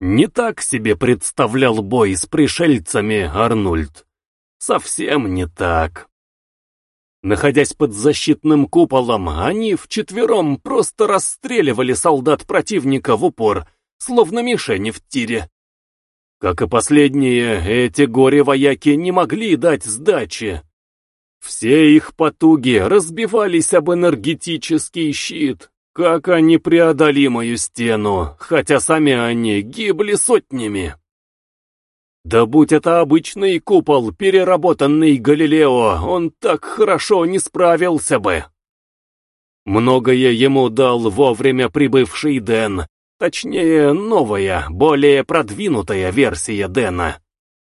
Не так себе представлял бой с пришельцами Арнольд. Совсем не так. Находясь под защитным куполом, они вчетвером просто расстреливали солдат противника в упор, словно мишени в тире. Как и последние, эти горе-вояки не могли дать сдачи. Все их потуги разбивались об энергетический щит, как о непреодолимую стену, хотя сами они гибли сотнями. Да будь это обычный купол, переработанный Галилео, он так хорошо не справился бы. Многое ему дал вовремя прибывший Дэн, точнее, новая, более продвинутая версия Дэна.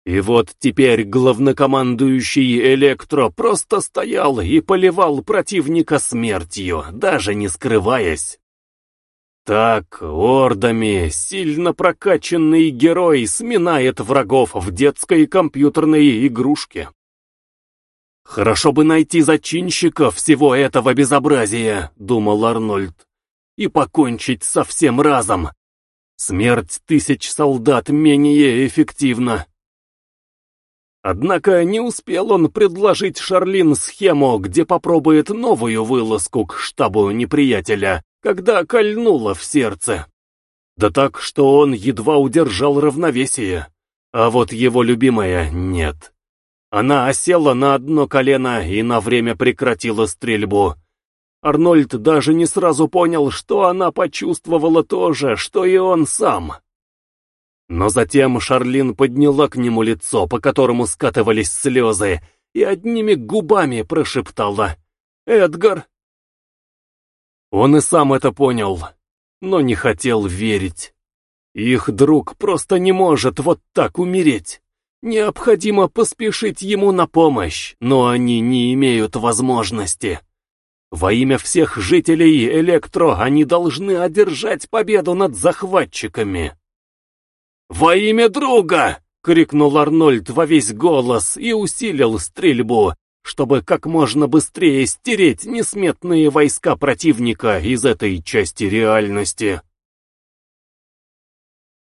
И вот теперь главнокомандующий Электро просто стоял и поливал противника смертью, даже не скрываясь. Так, ордами, сильно прокачанный герой сминает врагов в детской компьютерной игрушке. «Хорошо бы найти зачинщика всего этого безобразия», — думал Арнольд, — «и покончить со всем разом. Смерть тысяч солдат менее эффективна». Однако не успел он предложить Шарлин схему, где попробует новую вылазку к штабу неприятеля, когда кольнуло в сердце. Да так, что он едва удержал равновесие. А вот его любимая нет. Она осела на одно колено и на время прекратила стрельбу. Арнольд даже не сразу понял, что она почувствовала то же, что и он сам. Но затем Шарлин подняла к нему лицо, по которому скатывались слезы, и одними губами прошептала «Эдгар, он и сам это понял, но не хотел верить. Их друг просто не может вот так умереть. Необходимо поспешить ему на помощь, но они не имеют возможности. Во имя всех жителей Электро они должны одержать победу над захватчиками. «Во имя друга!» — крикнул Арнольд во весь голос и усилил стрельбу, чтобы как можно быстрее стереть несметные войска противника из этой части реальности.